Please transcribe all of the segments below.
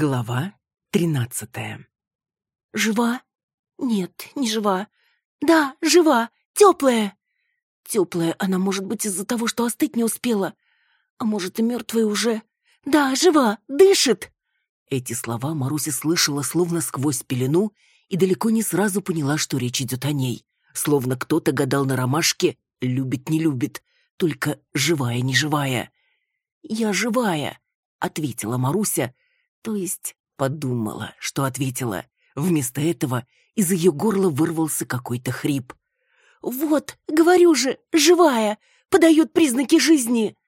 Глава тринадцатая. Жива? Нет, не жива. Да, жива, теплая. Теплая она может быть из-за того, что остыть не успела. А может и мертвая уже. Да, жива, дышит. Эти слова Маруся слышала словно сквозь пелену и далеко не сразу поняла, что речь идет о ней. Словно кто-то гадал на ромашке «любит, не любит», только живая, не живая. «Я живая», — ответила Маруся, то есть подумала, что ответила. Вместо этого из ее горла вырвался какой-то хрип. «Вот, говорю же, живая, подает признаки жизни!»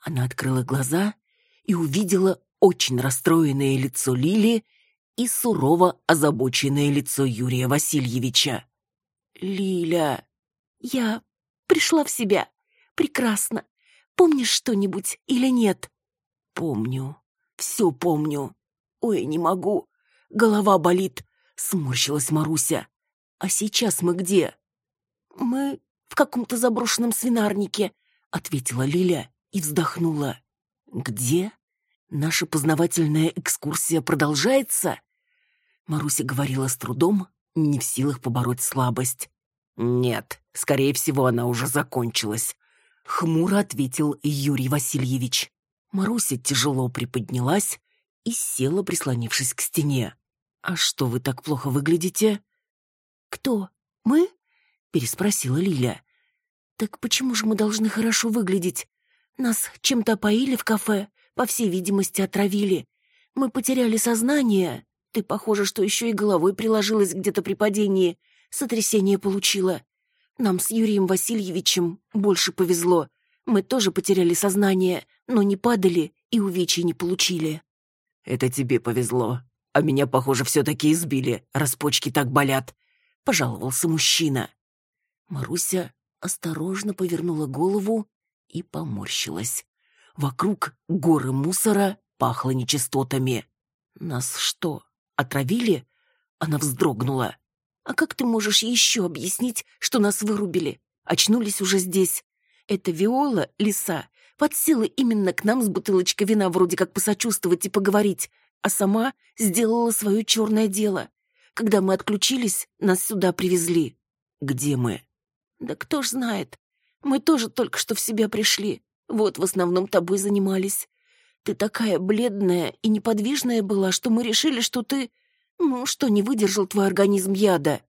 Она открыла глаза и увидела очень расстроенное лицо Лили и сурово озабоченное лицо Юрия Васильевича. «Лиля, я пришла в себя. Прекрасно. Помнишь что-нибудь или нет?» «Помню. Все помню. Ой, не могу. Голова болит», — сморщилась Маруся. «А сейчас мы где?» «Мы в каком-то заброшенном свинарнике», — ответила Лиля и вздохнула. «Где? Наша познавательная экскурсия продолжается?» Маруся говорила с трудом, не в силах побороть слабость. «Нет, скорее всего, она уже закончилась», — хмуро ответил Юрий Васильевич. Маруся тяжело приподнялась и села, прислонившись к стене. «А что вы так плохо выглядите?» «Кто? Мы?» — переспросила Лиля. «Так почему же мы должны хорошо выглядеть? Нас чем-то опоили в кафе, по всей видимости, отравили. Мы потеряли сознание. Ты, похоже, что еще и головой приложилась где-то при падении. Сотрясение получила. Нам с Юрием Васильевичем больше повезло. Мы тоже потеряли сознание, но не падали и увечий не получили. Это тебе повезло. А меня, похоже, все-таки избили, раз почки так болят. Пожаловался мужчина. Маруся осторожно повернула голову и поморщилась. Вокруг горы мусора пахло нечистотами. Нас что, отравили? Она вздрогнула. А как ты можешь еще объяснить, что нас вырубили? Очнулись уже здесь. Это Виола, лиса, подсела именно к нам с бутылочкой вина вроде как посочувствовать и поговорить, а сама сделала свое черное дело. Когда мы отключились, нас сюда привезли. Где мы? Да кто ж знает. Мы тоже только что в себя пришли. Вот в основном тобой занимались. Ты такая бледная и неподвижная была, что мы решили, что ты... Ну, что не выдержал твой организм яда.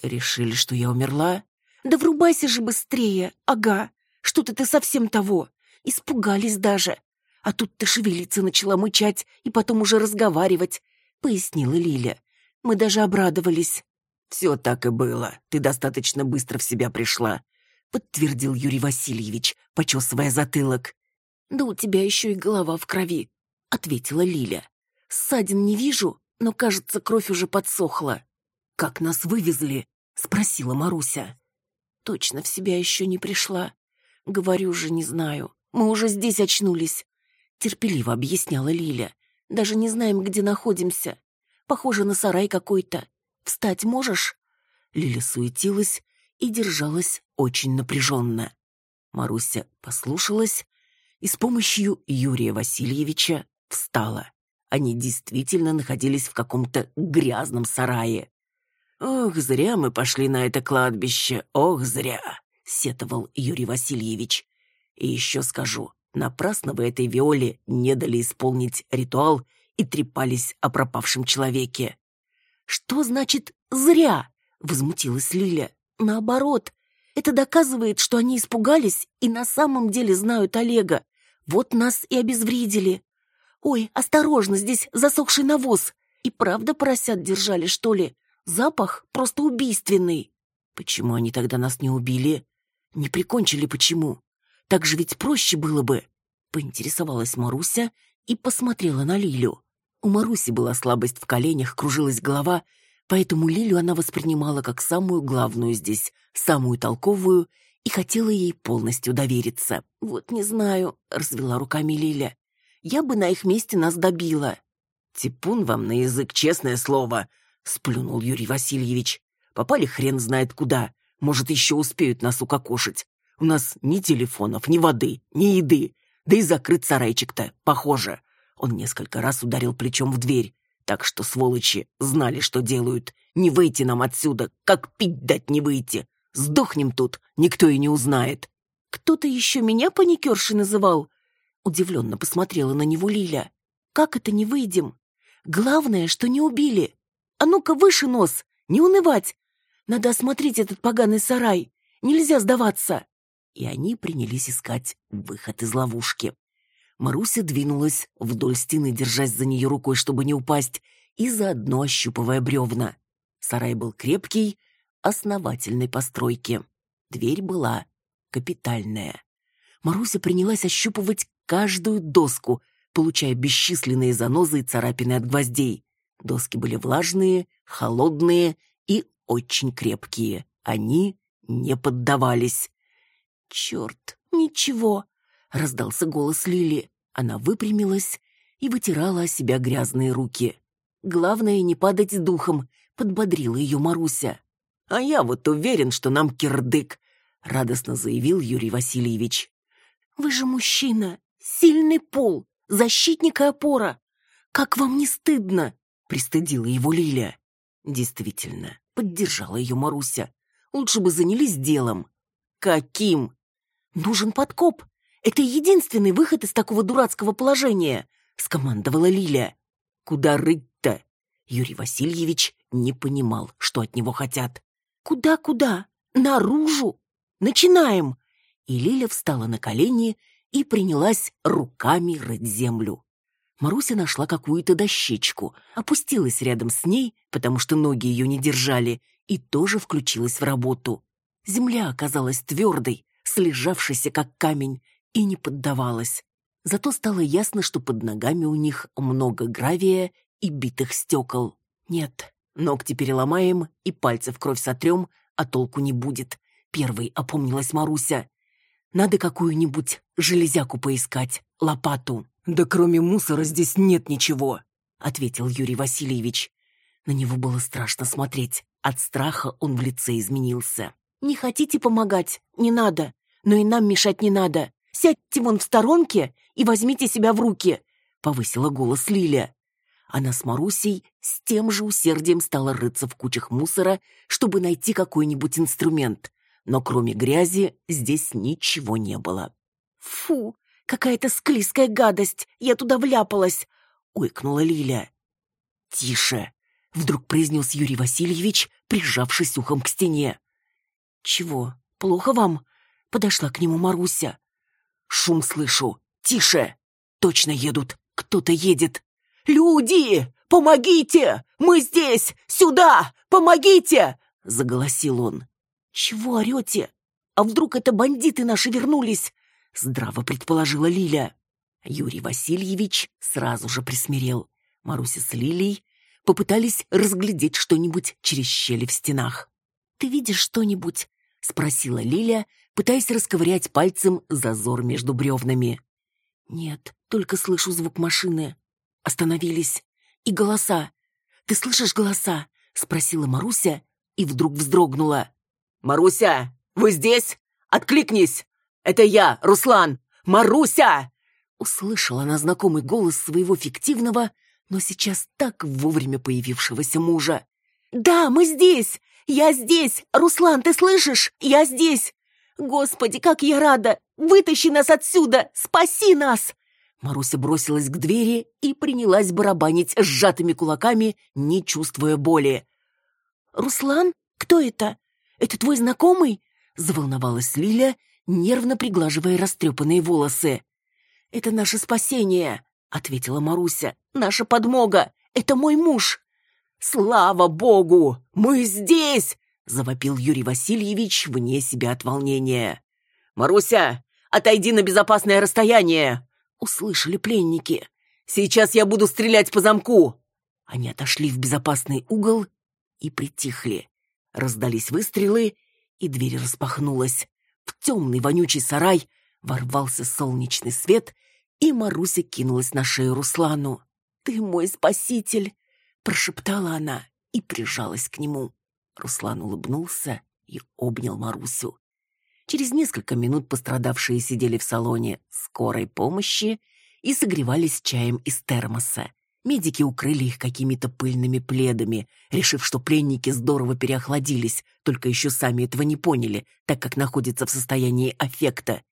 Решили, что я умерла? Да врубайся же быстрее, ага. Что-то ты совсем того. Испугались даже. А тут ты шевелиться начала мычать и потом уже разговаривать, пояснила Лиля. Мы даже обрадовались. Все так и было. Ты достаточно быстро в себя пришла, подтвердил Юрий Васильевич, почесывая затылок. Да у тебя еще и голова в крови, ответила Лиля. Ссадин не вижу, но, кажется, кровь уже подсохла. Как нас вывезли? спросила Маруся. Точно в себя еще не пришла. Говорю же, не знаю. Мы уже здесь очнулись. Терпеливо объясняла Лиля. Даже не знаем, где находимся. Похоже на сарай какой-то. Встать можешь? Лиля суетилась и держалась очень напряженно. Маруся послушалась и с помощью Юрия Васильевича встала. Они действительно находились в каком-то грязном сарае. «Ох, зря мы пошли на это кладбище, ох, зря!» — сетовал Юрий Васильевич. «И еще скажу, напрасно вы этой Виоле не дали исполнить ритуал и трепались о пропавшем человеке». «Что значит «зря»?» — возмутилась Лиля. «Наоборот, это доказывает, что они испугались и на самом деле знают Олега. Вот нас и обезвредили. Ой, осторожно, здесь засохший навоз. И правда поросят держали, что ли? Запах просто убийственный». «Почему они тогда нас не убили?» Не прикончили почему? Так же ведь проще было бы. Поинтересовалась Маруся и посмотрела на Лилю. У Маруси была слабость в коленях, кружилась голова, поэтому Лилю она воспринимала как самую главную здесь, самую толковую, и хотела ей полностью довериться. «Вот не знаю», — развела руками Лиля. «Я бы на их месте нас добила». «Типун вам на язык, честное слово», — сплюнул Юрий Васильевич. «Попали хрен знает куда. Может, еще успеют нас укокошить. У нас ни телефонов, ни воды, ни еды. Да и закрыт сарайчик-то, похоже. Он несколько раз ударил плечом в дверь, так что сволочи знали, что делают. Не выйти нам отсюда, как пить дать не выйти. Сдохнем тут, никто и не узнает. Кто-то еще меня паникершей называл? Удивленно посмотрела на него Лиля. Как это не выйдем? Главное, что не убили. А ну-ка выше нос, не унывать. Надо осмотреть этот поганый сарай. Нельзя сдаваться. И они принялись искать выход из ловушки. Маруся двинулась вдоль стены, держась за нее рукой, чтобы не упасть, и заодно ощупывая бревна. Сарай был крепкий, основательной постройки. Дверь была капитальная. Маруся принялась ощупывать каждую доску, получая бесчисленные занозы и царапины от гвоздей. Доски были влажные, холодные и очень крепкие. Они не поддавались. «Черт, ничего!» — раздался голос Лили. Она выпрямилась и вытирала о себя грязные руки. «Главное, не падать с духом», — подбодрила ее Маруся. «А я вот уверен, что нам кирдык», — радостно заявил Юрий Васильевич. «Вы же мужчина, сильный пол, защитник и опора. Как вам не стыдно?» — пристыдила его Лиля. Действительно, поддержала ее Маруся. «Лучше бы занялись делом». «Каким?» «Нужен подкоп. Это единственный выход из такого дурацкого положения», — скомандовала Лиля. «Куда рыть-то?» Юрий Васильевич не понимал, что от него хотят. «Куда-куда? Наружу! Начинаем!» И Лиля встала на колени и принялась руками рыть землю. Маруся нашла какую-то дощечку, опустилась рядом с ней, потому что ноги ее не держали, и тоже включилась в работу. Земля оказалась твердой, слежавшейся как камень, и не поддавалась. Зато стало ясно, что под ногами у них много гравия и битых стекол. Нет, ногти переломаем и пальцы в кровь сотрем, а толку не будет. Первой опомнилась Маруся. Надо какую-нибудь железяку поискать, лопату. Да кроме мусора здесь нет ничего, ответил Юрий Васильевич. На него было страшно смотреть. От страха он в лице изменился. «Не хотите помогать? Не надо. Но и нам мешать не надо. Сядьте вон в сторонке и возьмите себя в руки», — повысила голос Лиля. Она с Марусей с тем же усердием стала рыться в кучах мусора, чтобы найти какой-нибудь инструмент. Но кроме грязи здесь ничего не было. «Фу, какая-то склизкая гадость! Я туда вляпалась!» — уикнула Лиля. «Тише!» — вдруг произнес Юрий Васильевич, прижавшись ухом к стене. «Чего, плохо вам?» — подошла к нему Маруся. «Шум слышу! Тише! Точно едут! Кто-то едет!» «Люди, помогите! Мы здесь! Сюда! Помогите!» — заголосил он. «Чего орете? А вдруг это бандиты наши вернулись?» — здраво предположила Лиля. Юрий Васильевич сразу же присмирел. Маруся с Лилей попытались разглядеть что-нибудь через щели в стенах. «Ты видишь что-нибудь?» — спросила Лиля, пытаясь расковырять пальцем зазор между бревнами. «Нет, только слышу звук машины», Остановились. И голоса. «Ты слышишь голоса?» — спросила Маруся и вдруг вздрогнула. «Маруся, вы здесь? Откликнись! Это я, Руслан! Маруся!» Услышала она знакомый голос своего фиктивного, но сейчас так вовремя появившегося мужа. «Да, мы здесь! Я здесь! Руслан, ты слышишь? Я здесь! Господи, как я рада! Вытащи нас отсюда! Спаси нас!» Маруся бросилась к двери и принялась барабанить сжатыми кулаками, не чувствуя боли. «Руслан? Кто это? Это твой знакомый?» — заволновалась Лиля, нервно приглаживая растрепанные волосы. «Это наше спасение», — ответила Маруся. «Наша подмога! Это мой муж!» «Слава богу! Мы здесь!» — завопил Юрий Васильевич вне себя от волнения. «Маруся, отойди на безопасное расстояние!» услышали пленники. «Сейчас я буду стрелять по замку!» Они отошли в безопасный угол и притихли. Раздались выстрелы, и дверь распахнулась. В темный вонючий сарай ворвался солнечный свет, и Маруся кинулась на шею Руслану. «Ты мой спаситель!» — прошептала она и прижалась к нему. Руслан улыбнулся и обнял Марусю. Через несколько минут пострадавшие сидели в салоне скорой помощи и согревались чаем из термоса. Медики укрыли их какими-то пыльными пледами, решив, что пленники здорово переохладились, только еще сами этого не поняли, так как находятся в состоянии аффекта.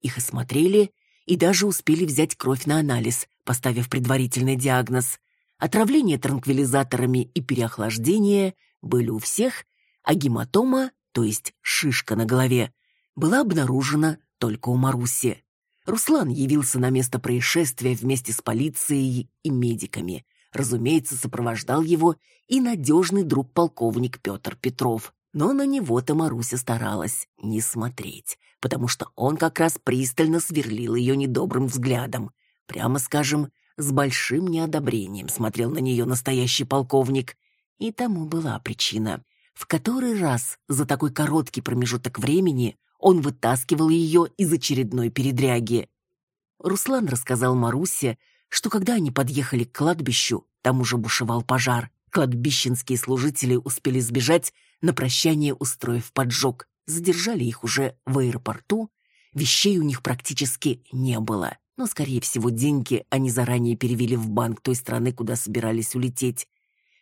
Их осмотрели и даже успели взять кровь на анализ, поставив предварительный диагноз. Отравление транквилизаторами и переохлаждение были у всех, а гематома, то есть шишка на голове, была обнаружена только у Маруси. Руслан явился на место происшествия вместе с полицией и медиками. Разумеется, сопровождал его и надежный друг полковник Петр Петров. Но на него-то Маруся старалась не смотреть, потому что он как раз пристально сверлил ее недобрым взглядом. Прямо скажем, с большим неодобрением смотрел на нее настоящий полковник. И тому была причина. В который раз за такой короткий промежуток времени он вытаскивал ее из очередной передряги. Руслан рассказал Марусе, что когда они подъехали к кладбищу, там уже бушевал пожар. Кладбищенские служители успели сбежать, на прощание устроив поджог. Задержали их уже в аэропорту. Вещей у них практически не было. Но, скорее всего, деньги они заранее перевели в банк той страны, куда собирались улететь.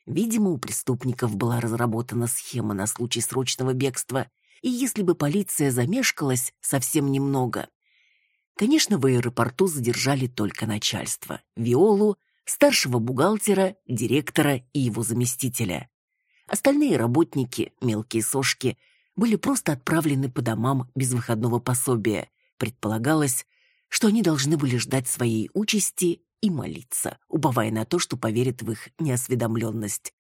Видимо, у преступников была разработана схема на случай срочного бегства, и если бы полиция замешкалась совсем немного. Конечно, в аэропорту задержали только начальство. Виолу, старшего бухгалтера, директора и его заместителя. Остальные работники, мелкие сошки, были просто отправлены по домам без выходного пособия. Предполагалось, что они должны были ждать своей участи и молиться, уповая на то, что поверят в их неосведомленность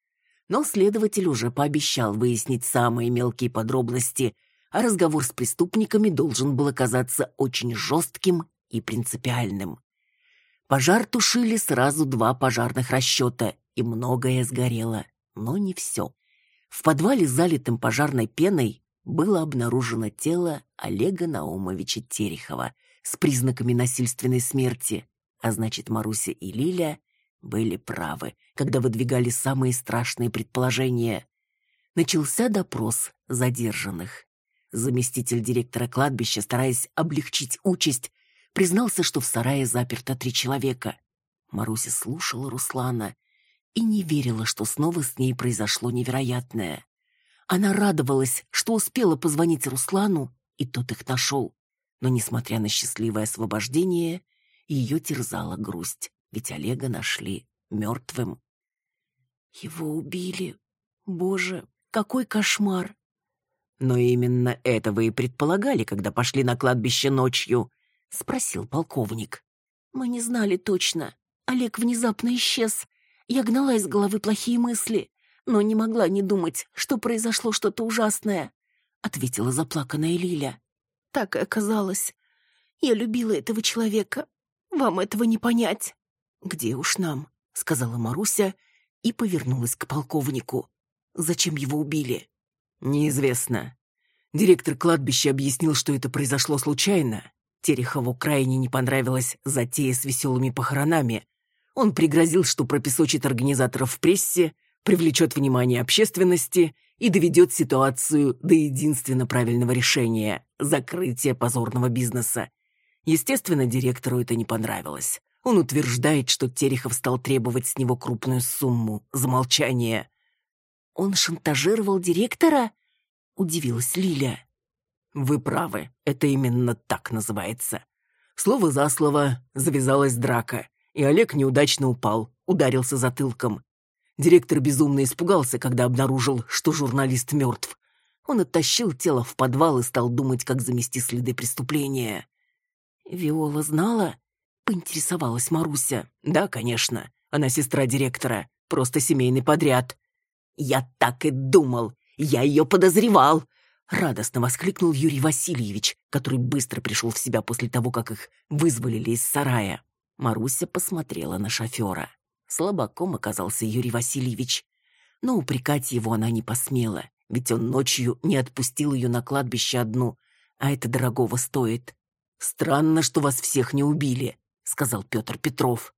но следователь уже пообещал выяснить самые мелкие подробности, а разговор с преступниками должен был оказаться очень жестким и принципиальным. Пожар тушили сразу два пожарных расчета, и многое сгорело, но не все. В подвале, залитым пожарной пеной, было обнаружено тело Олега Наумовича Терехова с признаками насильственной смерти, а значит, Маруся и Лиля были правы, когда выдвигали самые страшные предположения. Начался допрос задержанных. Заместитель директора кладбища, стараясь облегчить участь, признался, что в сарае заперто три человека. Маруся слушала Руслана и не верила, что снова с ней произошло невероятное. Она радовалась, что успела позвонить Руслану, и тот их нашел. Но, несмотря на счастливое освобождение, ее терзала грусть ведь Олега нашли мертвым. Его убили. Боже, какой кошмар! Но именно это вы и предполагали, когда пошли на кладбище ночью, спросил полковник. Мы не знали точно. Олег внезапно исчез. Я гнала из головы плохие мысли, но не могла не думать, что произошло что-то ужасное, ответила заплаканная Лиля. Так и оказалось. Я любила этого человека. Вам этого не понять. «Где уж нам?» — сказала Маруся и повернулась к полковнику. «Зачем его убили?» «Неизвестно. Директор кладбища объяснил, что это произошло случайно. Терехову крайне не понравилась затея с веселыми похоронами. Он пригрозил, что пропесочит организаторов в прессе, привлечет внимание общественности и доведет ситуацию до единственно правильного решения – закрытия позорного бизнеса. Естественно, директору это не понравилось. Он утверждает, что Терехов стал требовать с него крупную сумму за молчание. «Он шантажировал директора?» — удивилась Лиля. «Вы правы, это именно так называется. Слово за слово завязалась драка, и Олег неудачно упал, ударился затылком. Директор безумно испугался, когда обнаружил, что журналист мертв. Он оттащил тело в подвал и стал думать, как замести следы преступления. «Виола знала?» Поинтересовалась Маруся. Да, конечно. Она сестра директора. Просто семейный подряд. Я так и думал. Я ее подозревал. Радостно воскликнул Юрий Васильевич, который быстро пришел в себя после того, как их вызволили из сарая. Маруся посмотрела на шофера. Слабаком оказался Юрий Васильевич. Но упрекать его она не посмела, ведь он ночью не отпустил ее на кладбище одну, а это дорогого стоит. Странно, что вас всех не убили сказал Петр Петров.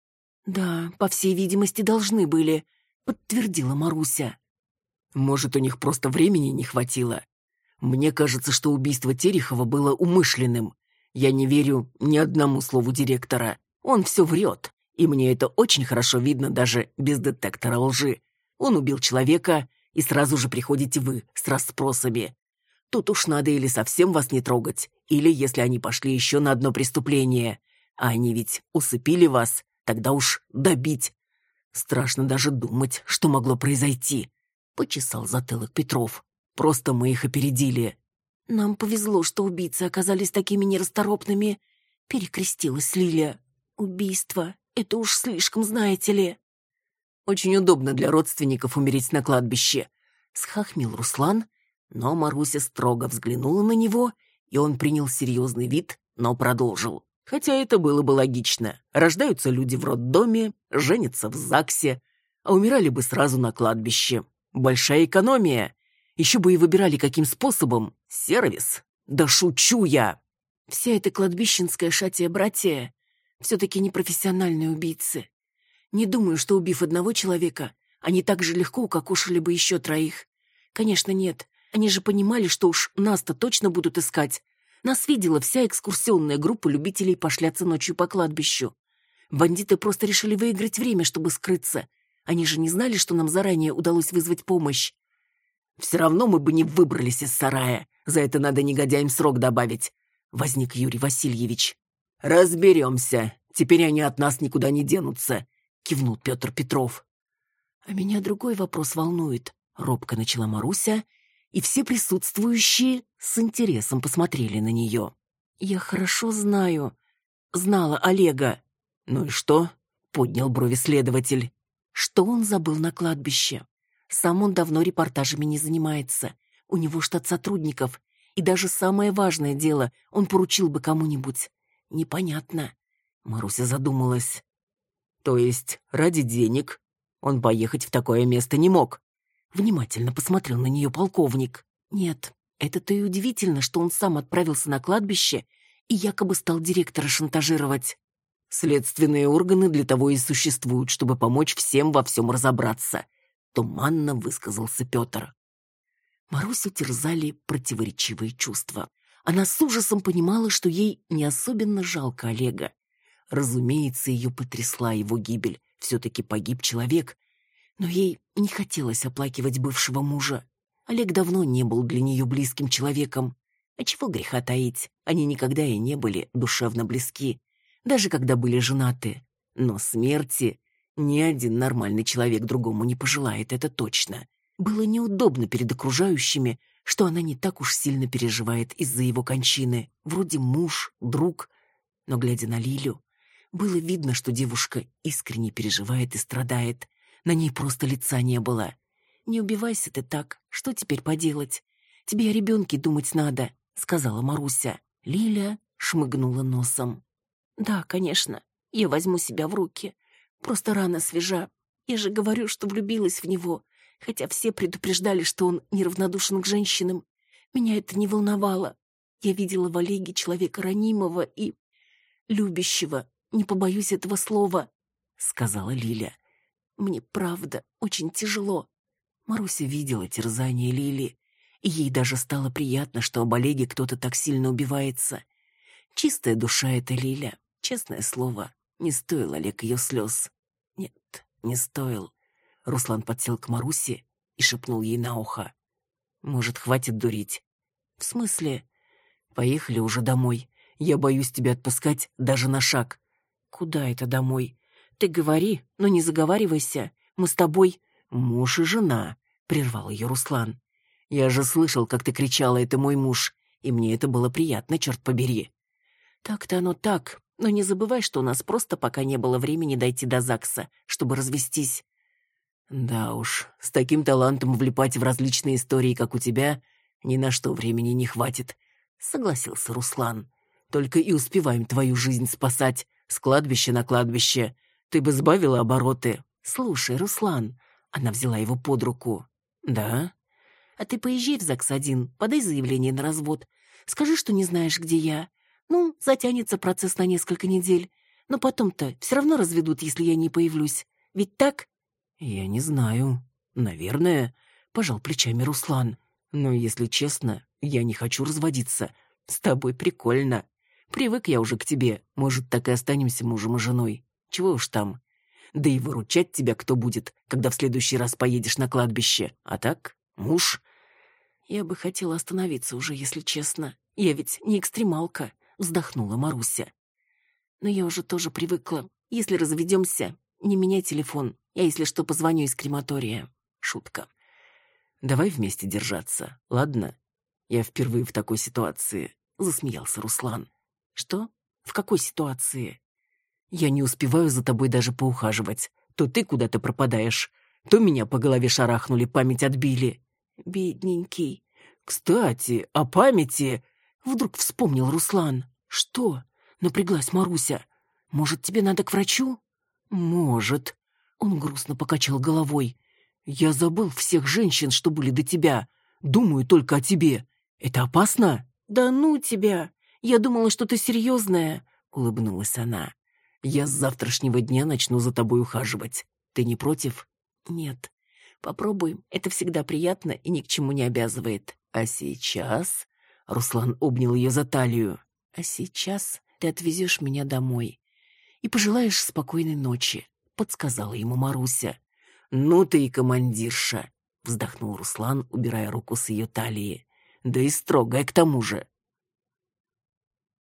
Да, по всей видимости, должны были, подтвердила Маруся. Может, у них просто времени не хватило. Мне кажется, что убийство Терехова было умышленным. Я не верю ни одному слову директора. Он все врет, и мне это очень хорошо видно даже без детектора лжи. Он убил человека, и сразу же приходите вы с расспросами. Тут уж надо или совсем вас не трогать, или если они пошли еще на одно преступление. А они ведь усыпили вас, тогда уж добить. Страшно даже думать, что могло произойти. Почесал затылок Петров. Просто мы их опередили. Нам повезло, что убийцы оказались такими нерасторопными. Перекрестилась Лилия. Убийство — это уж слишком, знаете ли. Очень удобно для родственников умереть на кладбище. Схахмил Руслан, но Маруся строго взглянула на него, и он принял серьезный вид, но продолжил. Хотя это было бы логично. Рождаются люди в роддоме, женятся в ЗАГСе, а умирали бы сразу на кладбище. Большая экономия. Еще бы и выбирали, каким способом. Сервис. Да шучу я. Вся эта кладбищенская шатия-братья все-таки непрофессиональные убийцы. Не думаю, что, убив одного человека, они так же легко укокошили бы еще троих. Конечно, нет. Они же понимали, что уж нас-то точно будут искать. Нас видела вся экскурсионная группа любителей пошляться ночью по кладбищу. Бандиты просто решили выиграть время, чтобы скрыться. Они же не знали, что нам заранее удалось вызвать помощь. Все равно мы бы не выбрались из сарая. За это надо негодяям срок добавить. Возник Юрий Васильевич. Разберемся. Теперь они от нас никуда не денутся кивнул Петр Петров. А меня другой вопрос волнует, робко начала Маруся, и все присутствующие с интересом посмотрели на нее. Я хорошо знаю, знала Олега. Ну и что? поднял брови следователь. Что он забыл на кладбище? Сам он давно репортажами не занимается. У него штат сотрудников, и даже самое важное дело он поручил бы кому-нибудь. Непонятно. Маруся задумалась. То есть ради денег он поехать в такое место не мог. Внимательно посмотрел на нее полковник. Нет, это-то и удивительно, что он сам отправился на кладбище и якобы стал директора шантажировать. Следственные органы для того и существуют, чтобы помочь всем во всем разобраться. Туманно высказался Петр. Марусю терзали противоречивые чувства. Она с ужасом понимала, что ей не особенно жалко Олега. Разумеется, ее потрясла его гибель. Все-таки погиб человек. Но ей не хотелось оплакивать бывшего мужа. Олег давно не был для нее близким человеком. А чего греха таить, они никогда и не были душевно близки, даже когда были женаты. Но смерти ни один нормальный человек другому не пожелает, это точно. Было неудобно перед окружающими, что она не так уж сильно переживает из-за его кончины. Вроде муж, друг. Но, глядя на Лилю, было видно, что девушка искренне переживает и страдает. На ней просто лица не было. «Не убивайся ты так. Что теперь поделать? Тебе о ребенке думать надо», — сказала Маруся. Лиля шмыгнула носом. «Да, конечно. Я возьму себя в руки. Просто рана свежа. Я же говорю, что влюбилась в него, хотя все предупреждали, что он неравнодушен к женщинам. Меня это не волновало. Я видела в Олеге человека ранимого и любящего, не побоюсь этого слова», — сказала Лиля. «Мне правда очень тяжело». Маруся видела терзание Лили, и ей даже стало приятно, что об Олеге кто-то так сильно убивается. Чистая душа эта Лиля, честное слово, не стоил Олег ее слез. Нет, не стоил. Руслан подсел к Марусе и шепнул ей на ухо. «Может, хватит дурить?» «В смысле?» «Поехали уже домой. Я боюсь тебя отпускать даже на шаг. «Куда это домой? Ты говори, но не заговаривайся. Мы с тобой муж и жена», — прервал ее Руслан. «Я же слышал, как ты кричала, это мой муж, и мне это было приятно, черт побери». «Так-то оно так, но не забывай, что у нас просто пока не было времени дойти до ЗАГСа, чтобы развестись». «Да уж, с таким талантом влипать в различные истории, как у тебя, ни на что времени не хватит», — согласился Руслан. «Только и успеваем твою жизнь спасать, с кладбища на кладбище. Ты бы сбавила обороты. Слушай, Руслан, она взяла его под руку. Да? А ты поезжай в ЗАГС-1, подай заявление на развод. Скажи, что не знаешь, где я. Ну, затянется процесс на несколько недель. Но потом-то все равно разведут, если я не появлюсь. Ведь так? Я не знаю. Наверное, пожал плечами Руслан. Но, если честно, я не хочу разводиться. С тобой прикольно. Привык я уже к тебе. Может, так и останемся мужем и женой. Чего уж там. Да и выручать тебя кто будет, когда в следующий раз поедешь на кладбище. А так, муж. Я бы хотела остановиться уже, если честно. Я ведь не экстремалка, вздохнула Маруся. Но я уже тоже привыкла. Если разведемся, не меняй телефон. Я, если что, позвоню из крематория. Шутка. Давай вместе держаться, ладно? Я впервые в такой ситуации, засмеялся Руслан. Что? В какой ситуации? Я не успеваю за тобой даже поухаживать. То ты куда-то пропадаешь, то меня по голове шарахнули, память отбили. Бедненький. Кстати, о памяти вдруг вспомнил Руслан. Что? Напряглась Маруся. Может, тебе надо к врачу? Может. Он грустно покачал головой. Я забыл всех женщин, что были до тебя. Думаю только о тебе. Это опасно? Да ну тебя. Я думала, что ты серьезная, улыбнулась она. Я с завтрашнего дня начну за тобой ухаживать. Ты не против? Нет. Попробуем. Это всегда приятно и ни к чему не обязывает. А сейчас... Руслан обнял ее за талию. А сейчас ты отвезешь меня домой и пожелаешь спокойной ночи, подсказала ему Маруся. Ну ты и командирша, вздохнул Руслан, убирая руку с ее талии. Да и строгая к тому же.